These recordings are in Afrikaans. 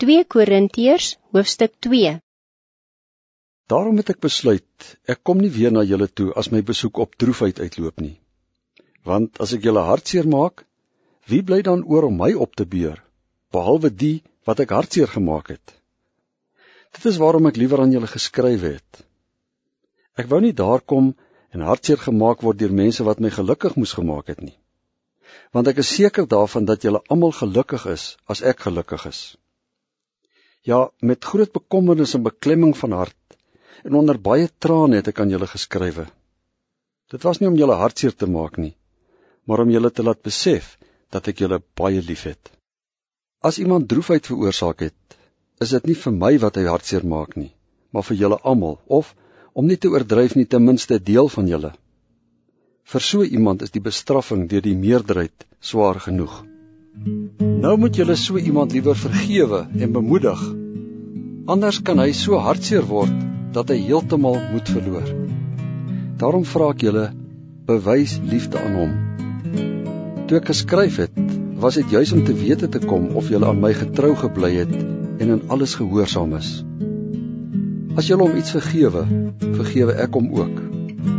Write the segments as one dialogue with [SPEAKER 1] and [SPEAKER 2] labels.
[SPEAKER 1] 2 Korintiërs hoofstuk 2
[SPEAKER 2] Daarom het ek besluit, ek kom nie weer na julle toe as my besoek op droefheid uitloop nie. Want as ek julle hartseer maak, wie bly dan oor om my op te beur, behalwe die wat ek hartseer gemaak het? Dit is waarom ek liewer aan julle geskryf het. Ek wou nie daar kom en hartseer gemaak word deur mense wat my gelukkig moes gemaak het nie. Want ek is seker daarvan dat julle almal gelukkig is as ek gelukkig is. Ja, met groot bekommernis en beklemming van hart en onder baie trane het ek aan julle geskrywe. Dit was nie om julle hartseer te maak nie, maar om julle te laat besef dat ek julle baie liefhet. As iemand droefheid veroorsaak het, is dit nie vir my wat hy hartseer maak nie, maar vir julle almal of om nie te oordryf nie ten minste deel van julle. Vir so iemand is die bestraffing deur die meerderheid swaar genoeg. Nou moet julle so iemand liewer vergewe en bemoedig. Anders kan hy so hartseer word dat hy heeltemal moed verloor. Daarom vra ek julle, bewys liefde aan hom. Toe ek geskryf het, was dit juis om te wete te kom of julle aan my getrou gebly het en in alles gehoorsaam is. As julle hom iets vergewe, vergewe ek hom ook.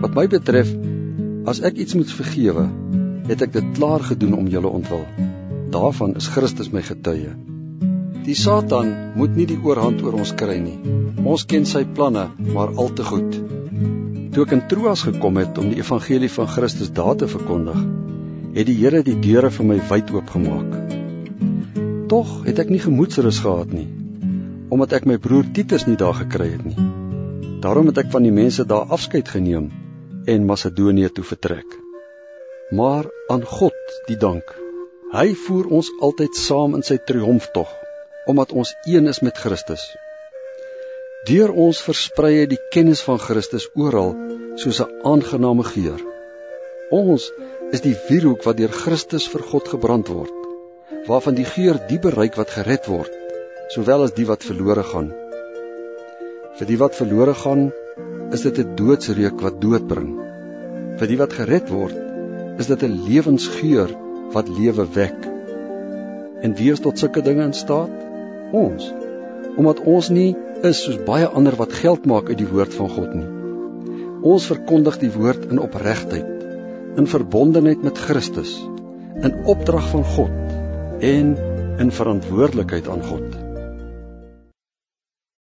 [SPEAKER 2] Wat my betref, as ek iets moet vergewe, het ek dit klaar gedoen om julle ontwil. Daarvan is Christus my getuie. Die Satan moet nie die oorhand oor ons kry nie. Ons ken sy planne, maar al te goed. Toe ek in Troas gekom het om die evangelie van Christus daar te verkondig, het die Here die deure vir my wyd oopgemaak. Tog het ek nie gemoedsrus gehad nie, omdat ek my broer Titus nie daar gekry het nie. Daarom het ek van die mense daar afskeid geneem en Macedonië toe vertrek. Maar aan God die dank. Hy voer ons altyd saam in sy triomftog omdat ons een is met Christus. Deur ons versprei hy die kennis van Christus oral soos 'n aangename geur. Ons is die wierook wat deur Christus vir God gebrand word, waarvan die geur die bereik wat gered word, sowel as die wat verlore gaan. Vir die wat verlore gaan, is dit 'n doodsreuk wat dood bring. Vir die wat gered word, is dit 'n lewensgeur wat lewe wek. En wie is tot sulke dinge in staat? ons omdat ons nie is soos baie ander wat geld maak uit die woord van God nie. Ons verkondig die woord in opregtheid, in verbondenheid met Christus, in opdrag van God en in verantwoordelikheid aan God.